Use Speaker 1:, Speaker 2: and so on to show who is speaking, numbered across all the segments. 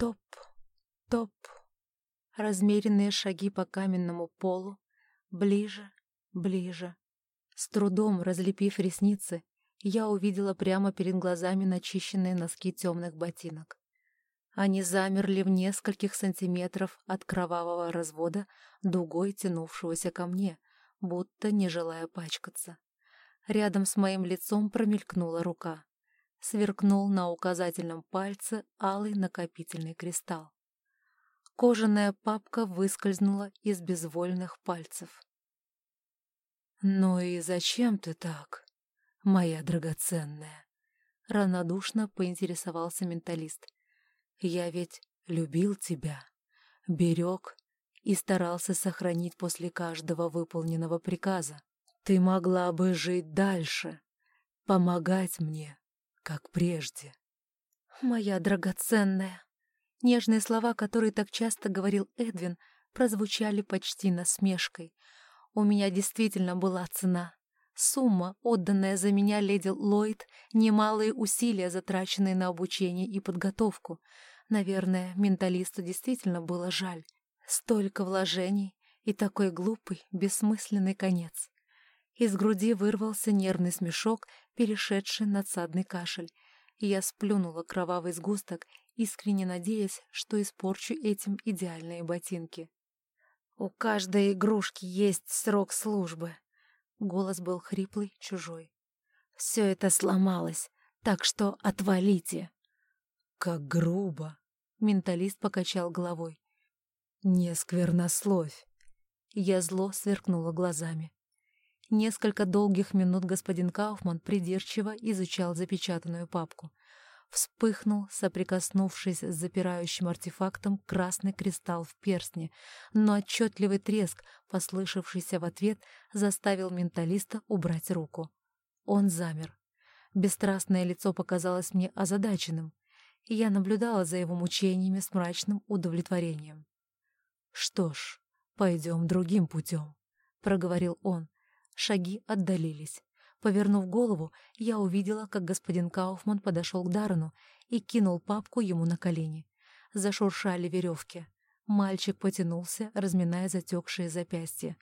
Speaker 1: Топ, топ. Размеренные шаги по каменному полу. Ближе, ближе. С трудом разлепив ресницы, я увидела прямо перед глазами начищенные носки темных ботинок. Они замерли в нескольких сантиметров от кровавого развода, дугой тянувшегося ко мне, будто не желая пачкаться. Рядом с моим лицом промелькнула рука. Сверкнул на указательном пальце алый накопительный кристалл. Кожаная папка выскользнула из безвольных пальцев. «Ну и зачем ты так, моя драгоценная?» Равнодушно поинтересовался менталист. «Я ведь любил тебя, берег и старался сохранить после каждого выполненного приказа. Ты могла бы жить дальше, помогать мне, как прежде». «Моя драгоценная!» Нежные слова, которые так часто говорил Эдвин, прозвучали почти насмешкой. У меня действительно была цена. Сумма, отданная за меня леди Ллойд, немалые усилия, затраченные на обучение и подготовку. Наверное, менталисту действительно было жаль. Столько вложений и такой глупый, бессмысленный конец. Из груди вырвался нервный смешок, перешедший надсадный кашель. Я сплюнула кровавый сгусток искренне надеясь, что испорчу этим идеальные ботинки. «У каждой игрушки есть срок службы». Голос был хриплый, чужой. «Все это сломалось, так что отвалите». «Как грубо!» — менталист покачал головой. «Не сквернословь!» Я зло сверкнула глазами. Несколько долгих минут господин Кауфман придирчиво изучал запечатанную папку. Вспыхнул, соприкоснувшись с запирающим артефактом, красный кристалл в перстне, но отчетливый треск, послышавшийся в ответ, заставил менталиста убрать руку. Он замер. Бесстрастное лицо показалось мне озадаченным, и я наблюдала за его мучениями с мрачным удовлетворением. «Что ж, пойдем другим путем», — проговорил он. Шаги отдалились. Повернув голову, я увидела, как господин Кауфман подошел к Даррену и кинул папку ему на колени. Зашуршали веревки. Мальчик потянулся, разминая затекшие запястья.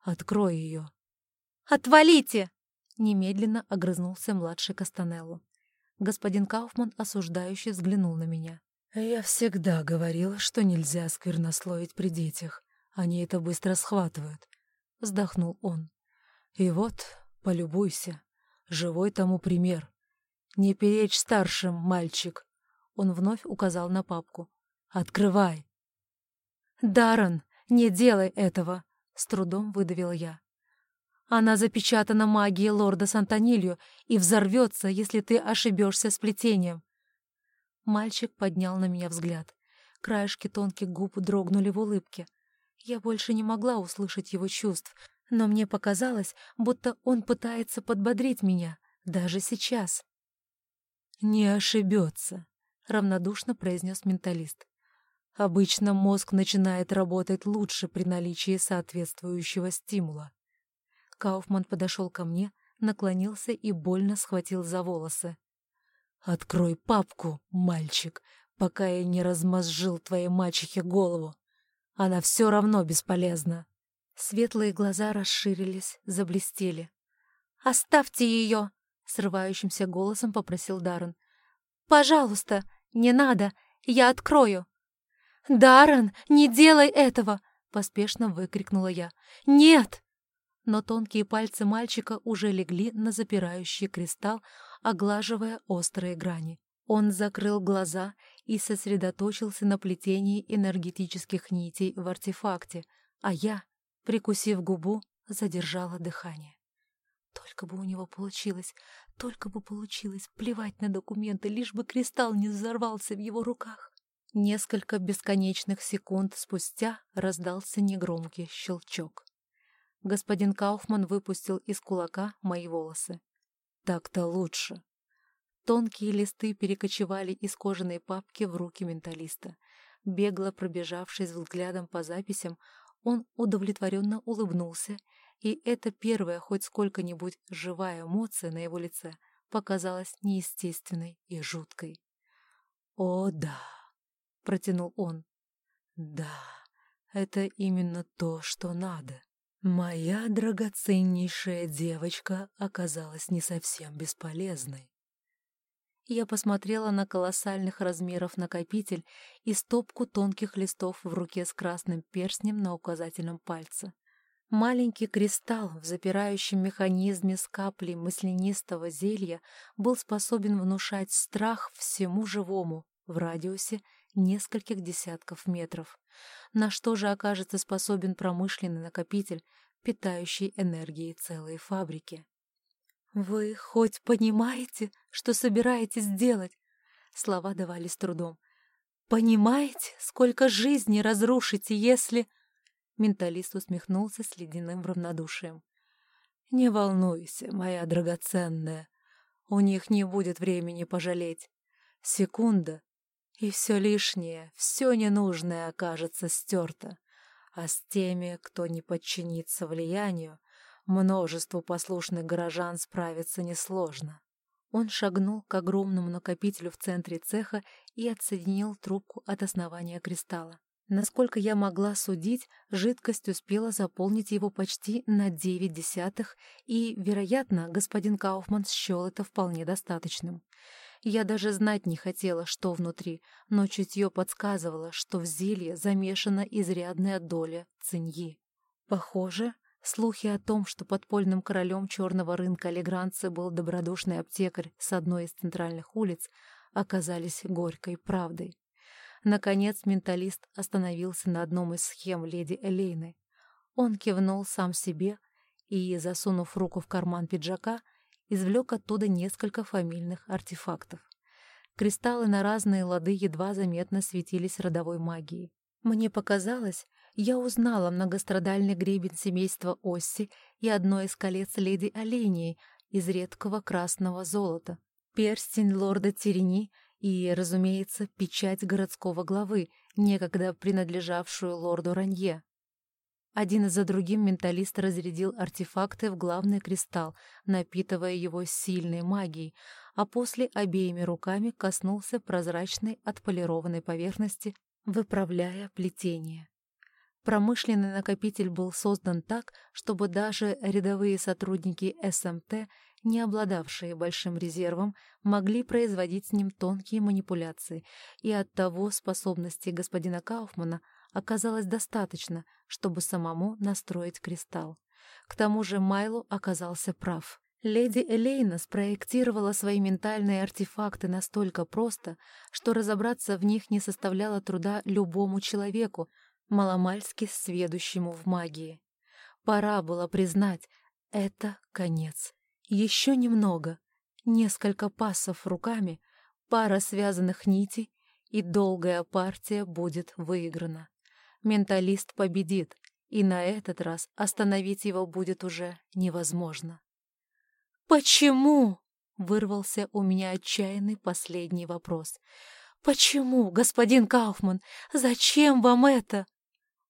Speaker 1: «Открой ее!» «Отвалите!» — немедленно огрызнулся младший Кастанелло. Господин Кауфман осуждающе взглянул на меня. «Я всегда говорила, что нельзя сквернословить при детях. Они это быстро схватывают», — вздохнул он. «И вот Полюбуйся. Живой тому пример. Не перечь старшим, мальчик. Он вновь указал на папку. Открывай. Даррен, не делай этого, с трудом выдавил я. Она запечатана магией лорда Сантонилью и взорвется, если ты ошибешься с плетением. Мальчик поднял на меня взгляд. Краешки тонких губ дрогнули в улыбке. Я больше не могла услышать его чувств, но мне показалось, будто он пытается подбодрить меня, даже сейчас. «Не ошибется», — равнодушно произнес менталист. «Обычно мозг начинает работать лучше при наличии соответствующего стимула». Кауфман подошел ко мне, наклонился и больно схватил за волосы. «Открой папку, мальчик, пока я не размозжил твоей мачехе голову. Она все равно бесполезна». Светлые глаза расширились, заблестели. «Оставьте ее!» — срывающимся голосом попросил Даррен. «Пожалуйста, не надо, я открою!» «Даррен, не делай этого!» — поспешно выкрикнула я. «Нет!» Но тонкие пальцы мальчика уже легли на запирающий кристалл, оглаживая острые грани. Он закрыл глаза и сосредоточился на плетении энергетических нитей в артефакте, а я Прикусив губу, задержала дыхание. Только бы у него получилось, только бы получилось плевать на документы, лишь бы кристалл не взорвался в его руках. Несколько бесконечных секунд спустя раздался негромкий щелчок. Господин Кауфман выпустил из кулака мои волосы. Так-то лучше. Тонкие листы перекочевали из кожаной папки в руки менталиста. Бегло пробежавшись взглядом по записям, он удовлетворенно улыбнулся, и эта первая хоть сколько-нибудь живая эмоция на его лице показалась неестественной и жуткой. «О, да! протянул он.
Speaker 2: Да, это именно то, что надо. Моя драгоценнейшая девочка оказалась не совсем бесполезной.
Speaker 1: Я посмотрела на колоссальных размеров накопитель и стопку тонких листов в руке с красным перстнем на указательном пальце. Маленький кристалл в запирающем механизме с каплей маслянистого зелья был способен внушать страх всему живому в радиусе нескольких десятков метров. На что же окажется способен промышленный накопитель, питающий энергией целые фабрики? «Вы хоть понимаете, что собираетесь делать?» Слова давались трудом. «Понимаете, сколько жизней разрушите, если...» Менталист усмехнулся с ледяным равнодушием. «Не волнуйся, моя драгоценная. У них не будет времени пожалеть. Секунда, и все лишнее, все ненужное окажется стерто. А с теми, кто не подчинится влиянию, множеству послушных горожан справиться несложно. Он шагнул к огромному накопителю в центре цеха и отсоединил трубку от основания кристалла. Насколько я могла судить, жидкость успела заполнить его почти на девять десятых, и, вероятно, господин Кауфман счел это вполне достаточным. Я даже знать не хотела, что внутри, но чутье подсказывало, что в зелье замешана изрядная доля циньи. Похоже, слухи о том, что подпольным королем черного рынка Легранцы был добродушный аптекарь с одной из центральных улиц, оказались горькой правдой. Наконец менталист остановился на одном из схем леди Элейны. Он кивнул сам себе и, засунув руку в карман пиджака, извлек оттуда несколько фамильных артефактов. Кристаллы на разные лады едва заметно светились родовой магией. Мне показалось, я узнала многострадальный гребень семейства Осси и одно из колец леди Олении из редкого красного золота, перстень лорда Терени и, разумеется, печать городского главы, некогда принадлежавшую лорду Ранье. Один за другим менталист разрядил артефакты в главный кристалл, напитывая его сильной магией, а после обеими руками коснулся прозрачной отполированной поверхности, выправляя плетение. Промышленный накопитель был создан так, чтобы даже рядовые сотрудники СМТ не обладавшие большим резервом, могли производить с ним тонкие манипуляции, и оттого способностей господина Кауфмана оказалось достаточно, чтобы самому настроить кристалл. К тому же Майло оказался прав. Леди Элейна спроектировала свои ментальные артефакты настолько просто, что разобраться в них не составляло труда любому человеку, маломальски сведущему в магии. Пора было признать, это конец. Еще немного, несколько пассов руками, пара связанных нитей, и долгая партия будет выиграна. Менталист победит, и на этот раз остановить его будет уже невозможно. «Почему?» — вырвался у меня отчаянный последний вопрос. «Почему, господин Кауфман? Зачем вам это?»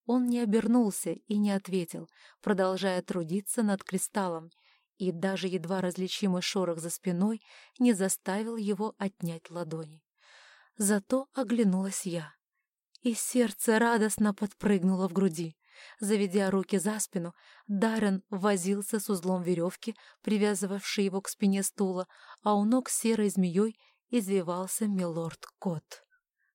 Speaker 1: Он не обернулся и не ответил, продолжая трудиться над кристаллом, и даже едва различимый шорох за спиной не заставил его отнять ладони. Зато оглянулась я, и сердце радостно подпрыгнуло в груди. Заведя руки за спину, Даррен возился с узлом веревки, привязывавшей его к спине стула, а у ног серой змеей извивался милорд Кот.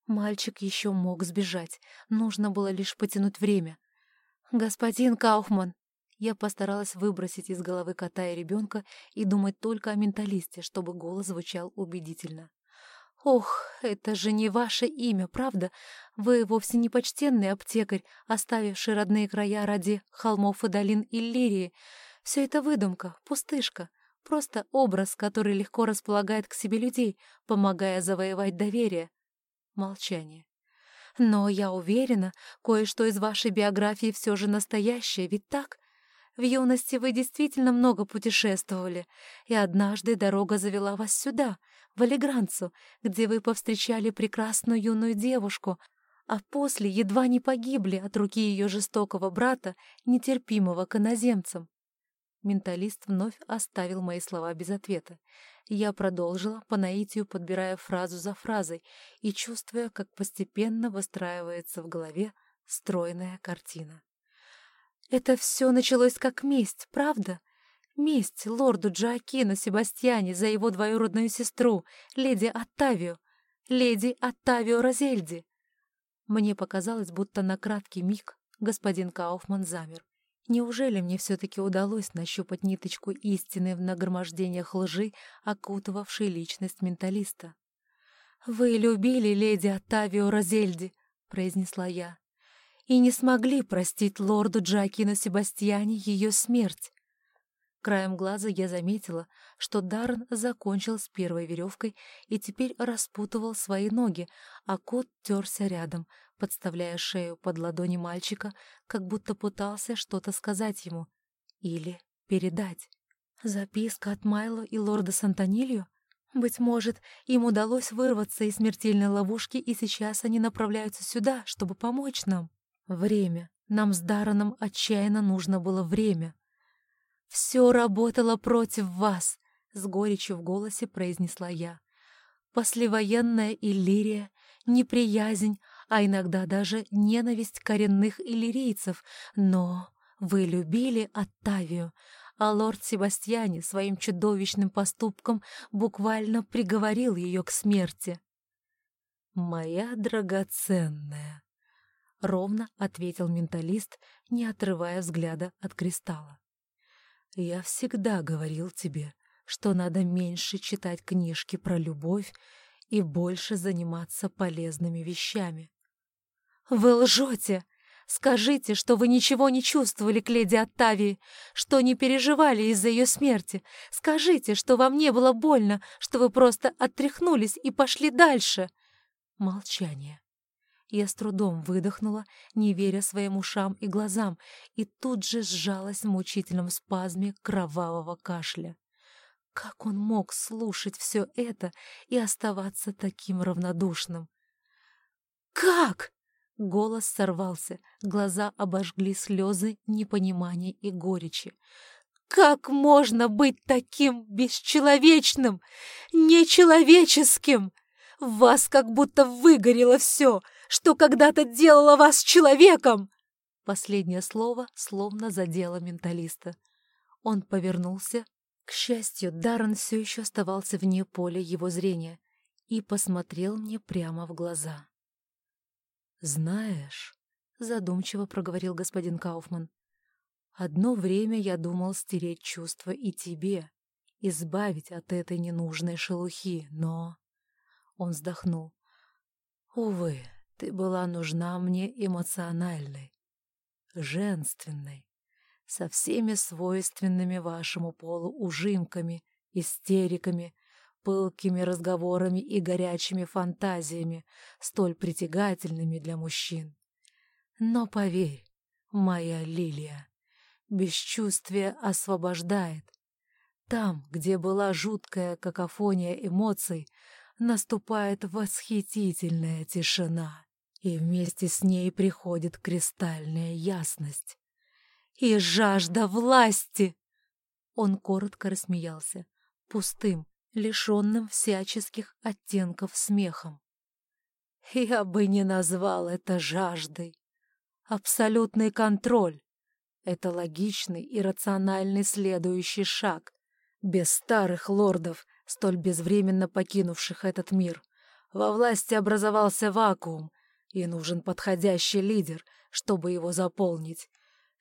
Speaker 1: Мальчик еще мог сбежать, нужно было лишь потянуть время. «Господин Кауфман!» Я постаралась выбросить из головы кота и ребенка и думать только о менталисте, чтобы голос звучал убедительно. «Ох, это же не ваше имя, правда? Вы вовсе не почтенный аптекарь, оставивший родные края ради холмов и долин Иллирии. Все это выдумка, пустышка, просто образ, который легко располагает к себе людей, помогая завоевать доверие». Молчание. «Но я уверена, кое-что из вашей биографии все же настоящее, ведь так? В юности вы действительно много путешествовали, и однажды дорога завела вас сюда, в Алигранцу, где вы повстречали прекрасную юную девушку, а после едва не погибли от руки ее жестокого брата, нетерпимого к иноземцам. Менталист вновь оставил мои слова без ответа. Я продолжила, по наитию подбирая фразу за фразой и чувствуя, как постепенно выстраивается в голове стройная картина. «Это все началось как месть, правда? Месть лорду Джоакину Себастьяне за его двоюродную сестру, леди Оттавио, леди Оттавио Розельди». Мне показалось, будто на краткий миг господин Кауфман замер. Неужели мне все-таки удалось нащупать ниточку истины в нагромождениях лжи, окутывавшей личность менталиста? «Вы любили леди Оттавио Розельди», — произнесла я, «и не смогли простить лорду Джакину Себастьяне ее смерть. Краем глаза я заметила, что Даррен закончил с первой веревкой и теперь распутывал свои ноги, а кот терся рядом, подставляя шею под ладони мальчика, как будто пытался что-то сказать ему или передать. Записка от Майло и лорда Сантонилью? Быть может, им удалось вырваться из смертельной ловушки, и сейчас они направляются сюда, чтобы помочь нам. Время. Нам с Дарреном отчаянно нужно было время. «Все работало против вас», — с горечью в голосе произнесла я. «Послевоенная иллирия, неприязнь, а иногда даже ненависть коренных иллирийцев. Но вы любили Оттавию, а лорд Себастьяне своим чудовищным поступком буквально приговорил ее к смерти». «Моя драгоценная», — ровно ответил менталист, не отрывая взгляда от кристалла. Я всегда говорил тебе, что надо меньше читать книжки про любовь и больше заниматься полезными вещами. Вы лжете! Скажите, что вы ничего не чувствовали к леди Оттавии, что не переживали из-за ее смерти. Скажите, что вам не было больно, что вы просто оттряхнулись и пошли дальше. Молчание. Я с трудом выдохнула, не веря своим ушам и глазам, и тут же сжалась в мучительном спазме кровавого кашля. Как он мог слушать все это и оставаться таким равнодушным? «Как?» — голос сорвался, глаза обожгли слезы непонимания и горечи. «Как можно быть таким бесчеловечным, нечеловеческим? В вас как будто выгорело все, что когда-то делало вас человеком!» Последнее слово словно задело менталиста. Он повернулся. К счастью, Даррен все еще оставался вне поля его зрения и посмотрел мне прямо в глаза. «Знаешь», — задумчиво проговорил господин Кауфман, «одно время я думал стереть чувства и тебе, избавить от этой ненужной шелухи, но...» Он вздохнул. «Увы, ты была нужна мне эмоциональной, женственной, со всеми свойственными вашему полу ужимками, истериками, пылкими разговорами и горячими фантазиями, столь притягательными для мужчин. Но поверь, моя лилия, бесчувствие освобождает. Там, где была жуткая какофония эмоций, наступает восхитительная тишина, и вместе с ней приходит кристальная ясность. И жажда власти! Он коротко рассмеялся, пустым, лишенным всяческих оттенков смехом. Я бы не назвал это жаждой. Абсолютный контроль — это логичный и рациональный следующий шаг. Без старых лордов столь безвременно покинувших этот мир. Во власти образовался вакуум, и нужен подходящий лидер, чтобы его заполнить.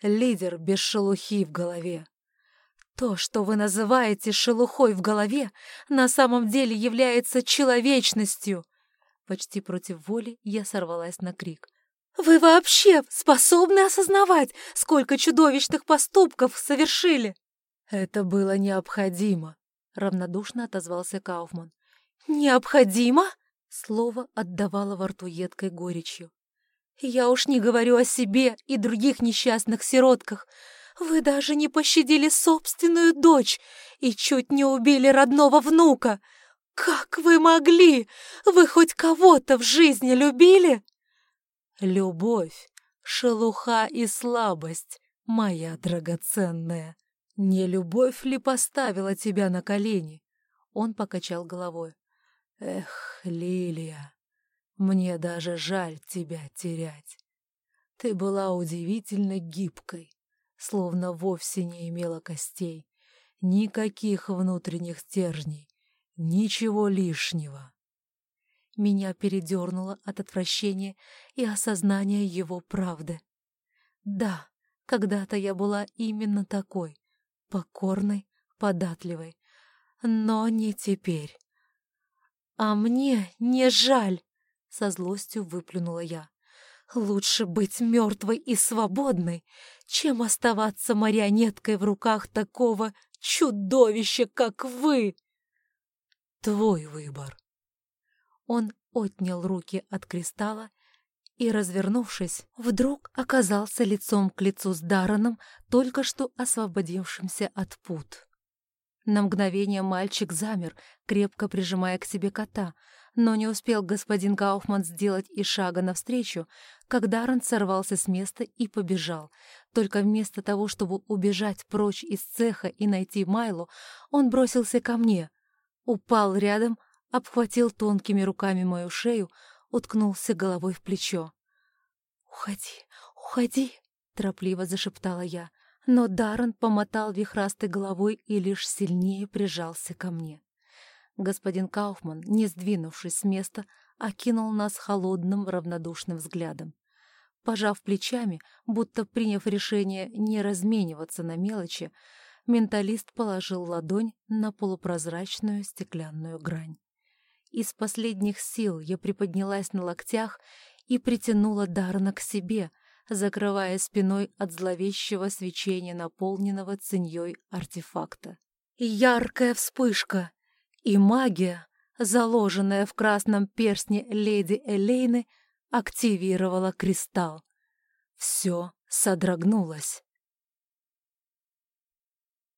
Speaker 1: Лидер без шелухи в голове. То, что вы называете шелухой в голове, на самом деле является человечностью. Почти против воли я сорвалась на крик. «Вы вообще способны осознавать, сколько чудовищных поступков совершили?» Это было необходимо. — равнодушно отозвался Кауфман. «Необходимо?» — слово отдавало во рту едкой горечью. «Я уж не говорю о себе и других несчастных сиротках. Вы даже не пощадили собственную дочь и чуть не убили родного внука. Как вы могли? Вы хоть кого-то в жизни любили?» «Любовь, шелуха и слабость, моя драгоценная», не любовь ли поставила тебя на колени? Он покачал головой.
Speaker 2: «Эх, Лилия, мне даже жаль тебя терять. Ты была удивительно гибкой, словно вовсе не имела костей, никаких внутренних стержней, ничего лишнего».
Speaker 1: Меня передернуло от отвращения и осознания его правды. Да, когда-то я была именно такой, покорной, податливой, но не теперь. «А мне не жаль!» — со злостью выплюнула я. «Лучше быть мертвой и свободной, чем оставаться марионеткой в руках такого чудовища, как вы!»
Speaker 2: «Твой выбор!»
Speaker 1: Он отнял руки от кристалла и, развернувшись, вдруг оказался лицом к лицу с Дараном, только что освободившимся от пут. На мгновение мальчик замер, крепко прижимая к себе кота, но не успел господин Кауфман сделать и шага навстречу, как Даррен сорвался с места и побежал. Только вместо того, чтобы убежать прочь из цеха и найти Майлу, он бросился ко мне, упал рядом, обхватил тонкими руками мою шею, уткнулся головой в плечо. «Уходи, уходи!» — торопливо зашептала я, но Даррен помотал вихрастой головой и лишь сильнее прижался ко мне. Господин Кауфман, не сдвинувшись с места, окинул нас холодным равнодушным взглядом. Пожав плечами, будто приняв решение не размениваться на мелочи, менталист положил ладонь на полупрозрачную стеклянную грань. Из последних сил я приподнялась на локтях и притянула Дарна к себе, закрывая спиной от зловещего свечения наполненного циньей артефакта. Яркая вспышка, и магия, заложенная в красном перстне леди Элейны, активировала кристалл. Все содрогнулось.